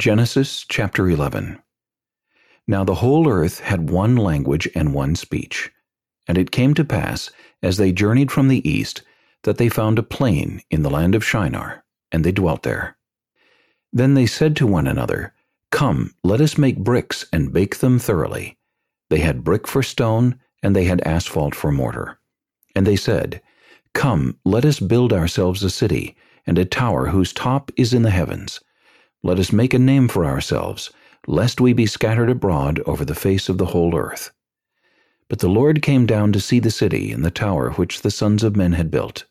Genesis chapter 11 Now the whole earth had one language and one speech. And it came to pass, as they journeyed from the east, that they found a plain in the land of Shinar, and they dwelt there. Then they said to one another, Come, let us make bricks and bake them thoroughly. They had brick for stone, and they had asphalt for mortar. And they said, Come, let us build ourselves a city, and a tower whose top is in the heavens. Let us make a name for ourselves, lest we be scattered abroad over the face of the whole earth. But the Lord came down to see the city and the tower which the sons of men had built.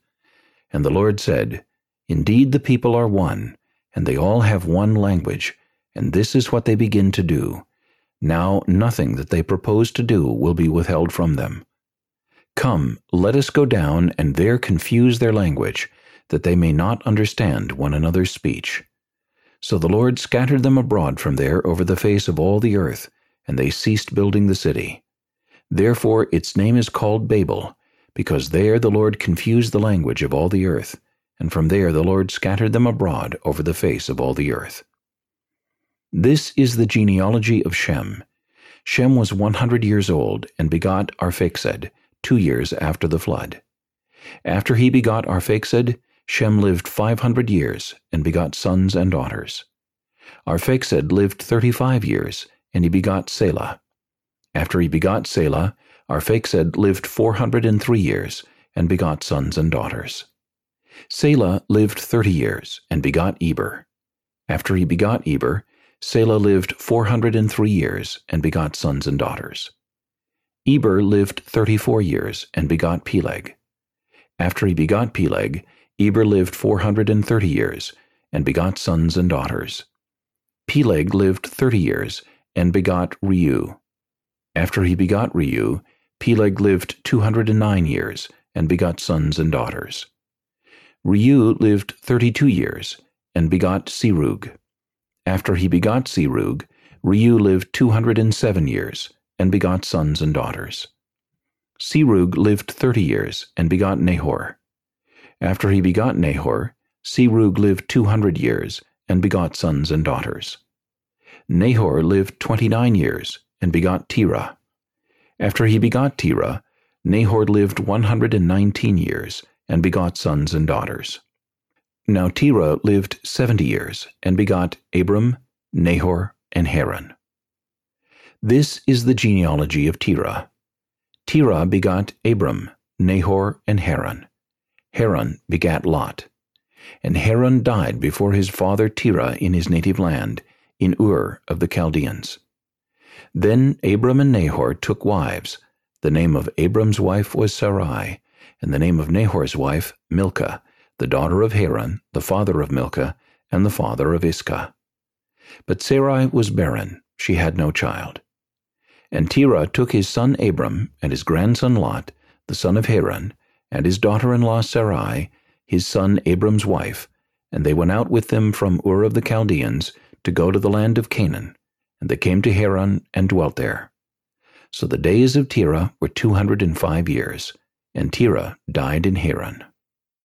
And the Lord said, Indeed the people are one, and they all have one language, and this is what they begin to do. Now nothing that they propose to do will be withheld from them. Come, let us go down and there confuse their language, that they may not understand one another's speech. So the Lord scattered them abroad from there over the face of all the earth, and they ceased building the city. Therefore its name is called Babel, because there the Lord confused the language of all the earth, and from there the Lord scattered them abroad over the face of all the earth. This is the genealogy of Shem. Shem was one hundred years old, and begot Arphaxad, two years after the flood. After he begot Arphaxad, Shem lived five hundred years, and begot sons and daughters. Arphaxad lived thirty-five years, and he begot Selah. After he begot Selah, Arphaxad lived four hundred and three years, and begot sons and daughters. Selah lived thirty years, and begot Eber. After he begot Eber, Selah lived four hundred and three years, and begot sons and daughters. Eber lived thirty-four years, and begot Peleg. After he begot Peleg, Eber lived four hundred and thirty years, and begot sons and daughters. Peleg lived thirty years, and begot Reu. After he begot Reu, Peleg lived two hundred and nine years, and begot sons and daughters. Reu lived thirty-two years, and begot Serug. After he begot Serug, Reu lived two hundred and seven years, and begot sons and daughters. Serug lived thirty years, and begot Nahor. After he begot Nahor, Serug lived two hundred years, and begot sons and daughters. Nahor lived twenty-nine years, and begot Terah. After he begot Terah, Nahor lived one hundred and nineteen years, and begot sons and daughters. Now Terah lived seventy years, and begot Abram, Nahor, and Haran. This is the genealogy of Terah. Terah begot Abram, Nahor, and Haran. Haran begat Lot. And Haran died before his father Terah in his native land, in Ur of the Chaldeans. Then Abram and Nahor took wives. The name of Abram's wife was Sarai, and the name of Nahor's wife Milcah, the daughter of Haran, the father of Milcah, and the father of Iscah. But Sarai was barren, she had no child. And Terah took his son Abram and his grandson Lot, the son of Haran, and his daughter-in-law Sarai, his son Abram's wife, and they went out with them from Ur of the Chaldeans to go to the land of Canaan, and they came to Haran and dwelt there. So the days of Terah were two hundred and five years, and Terah died in Haran.